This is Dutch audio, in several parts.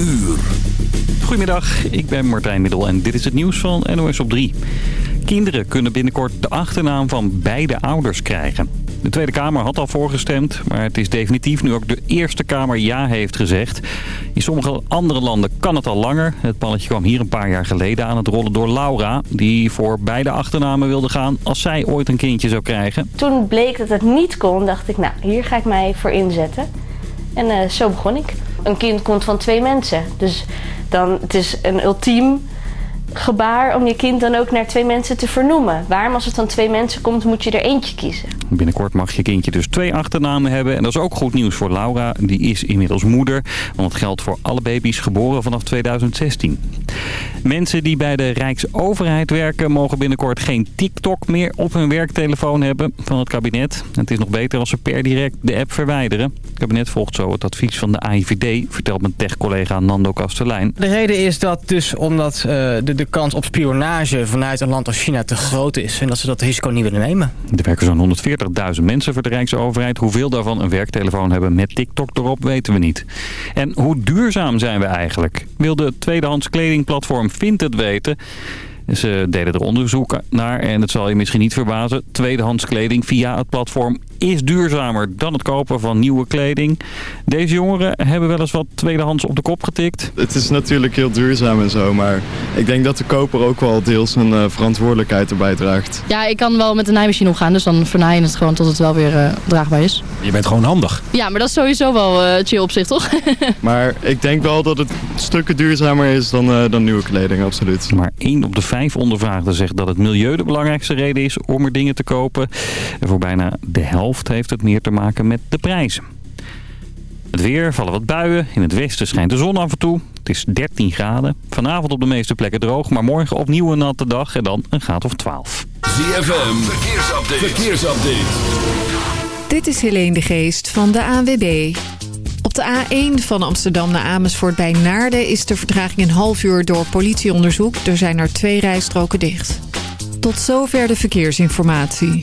uur. Goedemiddag, ik ben Martijn Middel en dit is het nieuws van NOS op 3. Kinderen kunnen binnenkort de achternaam van beide ouders krijgen. De Tweede Kamer had al voorgestemd, maar het is definitief nu ook de Eerste Kamer ja heeft gezegd. In sommige andere landen kan het al langer. Het balletje kwam hier een paar jaar geleden aan het rollen door Laura... die voor beide achternamen wilde gaan als zij ooit een kindje zou krijgen. Toen bleek dat het niet kon, dacht ik, nou, hier ga ik mij voor inzetten. En uh, zo begon ik. Een kind komt van twee mensen, dus dan, het is een ultiem gebaar om je kind dan ook naar twee mensen te vernoemen. Waarom als het van twee mensen komt, moet je er eentje kiezen. Binnenkort mag je kindje dus twee achternamen hebben. En dat is ook goed nieuws voor Laura. Die is inmiddels moeder. Want het geldt voor alle baby's geboren vanaf 2016. Mensen die bij de Rijksoverheid werken... mogen binnenkort geen TikTok meer op hun werktelefoon hebben van het kabinet. Het is nog beter als ze per direct de app verwijderen. Het kabinet volgt zo het advies van de AIVD... vertelt mijn tech-collega Nando Kastelein. De reden is dat dus omdat uh, de, de kans op spionage vanuit een land als China te groot is... en dat ze dat risico niet willen nemen. Er werken zo'n 140.000 mensen voor de Rijksoverheid. Hoeveel daarvan een werktelefoon hebben met TikTok erop weten we niet. En hoe duurzaam zijn we eigenlijk? Wil de tweedehands kledingplatform Vindt het weten... Ze deden er onderzoek naar en het zal je misschien niet verbazen. Tweedehands kleding via het platform is duurzamer dan het kopen van nieuwe kleding. Deze jongeren hebben wel eens wat tweedehands op de kop getikt. Het is natuurlijk heel duurzaam en zo, maar ik denk dat de koper ook wel deels een uh, verantwoordelijkheid erbij draagt. Ja, ik kan wel met de naaimachine omgaan, dus dan vernaai je het gewoon tot het wel weer uh, draagbaar is. Je bent gewoon handig. Ja, maar dat is sowieso wel uh, chill op zich, toch? maar ik denk wel dat het stukken duurzamer is dan, dan nieuwe kleding, absoluut. Maar één op de vijf ondervraagden zegt dat het milieu de belangrijkste reden is om er dingen te kopen. En voor bijna de helft heeft het meer te maken met de prijzen. Het weer, vallen wat buien. In het westen schijnt de zon af en toe. Het is 13 graden. Vanavond op de meeste plekken droog, maar morgen opnieuw een natte dag en dan een graad of 12. ZFM, verkeersupdate. verkeersupdate. Dit is Helene de Geest van de ANWB. Op de A1 van Amsterdam naar Amersfoort bij Naarden is de vertraging een half uur door politieonderzoek. Er zijn er twee rijstroken dicht. Tot zover de verkeersinformatie.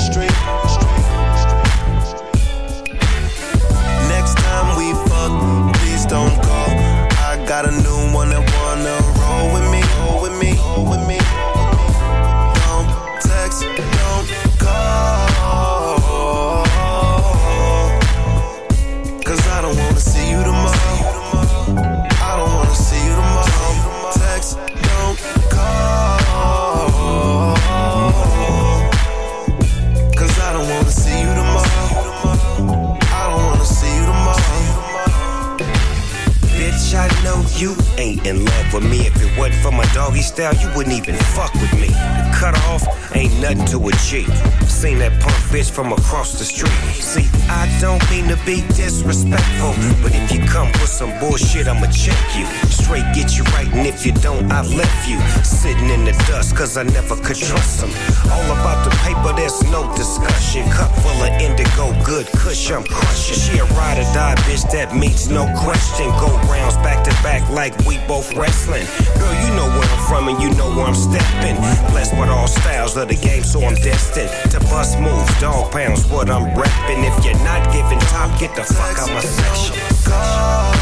Straight. from across the street. See, I don't mean to be disrespectful, but if you come with some bullshit, I'ma check you. Straight get you right, and if you don't, I left you. Sitting in the dust, cause I never could trust them. push, I'm crushing. She a ride or die bitch that meets no question. Go rounds back to back like we both wrestling. Girl, you know where I'm from and you know where I'm stepping. Blessed with all styles of the game, so I'm destined to bust moves. Dog pounds, what I'm repping. If you're not giving top, get the fuck out my section.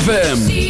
ZFM.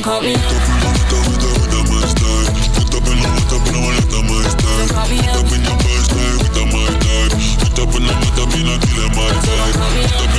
don't call me. Hooked up in the hooked up in the hooked up my style. Hooked in your birthday with the my type. In the.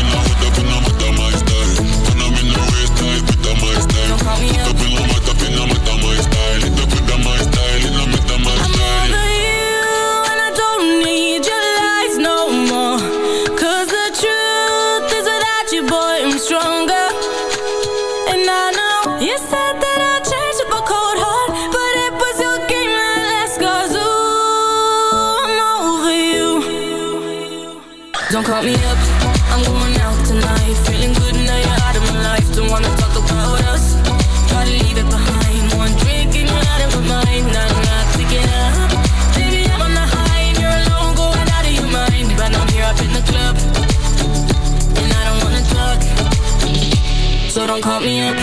call me up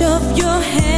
of your hand,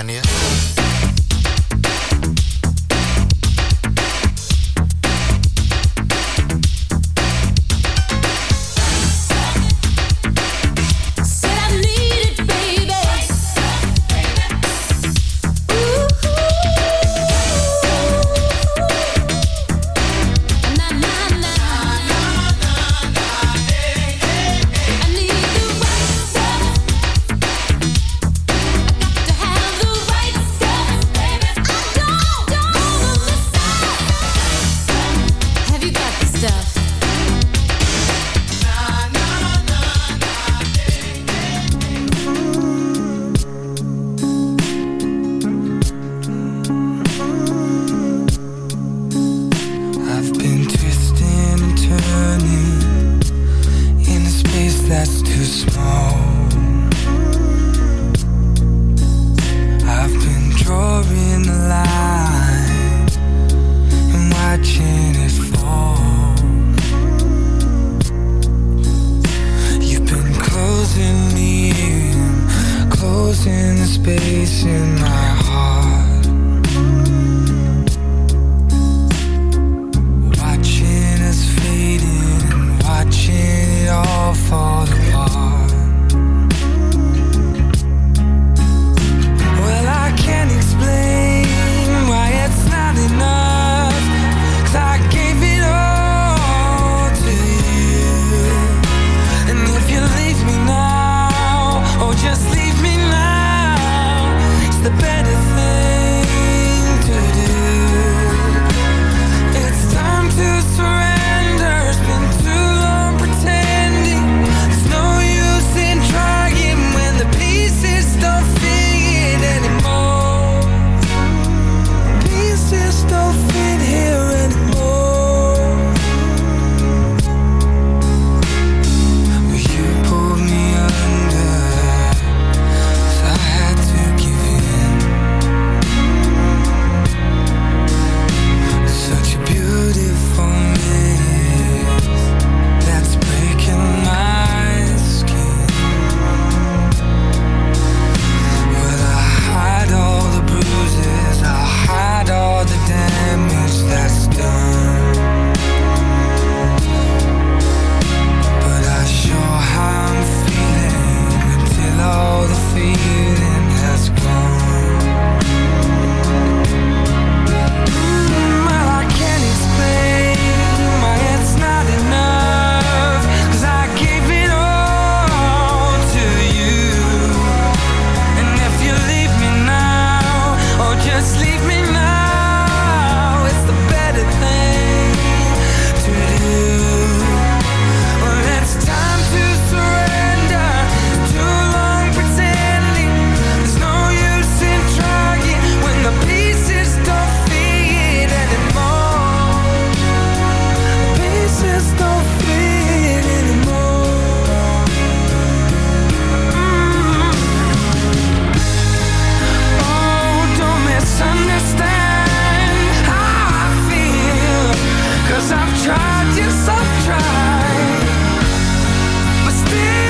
Pennsylvania. tried, yes I've tried But still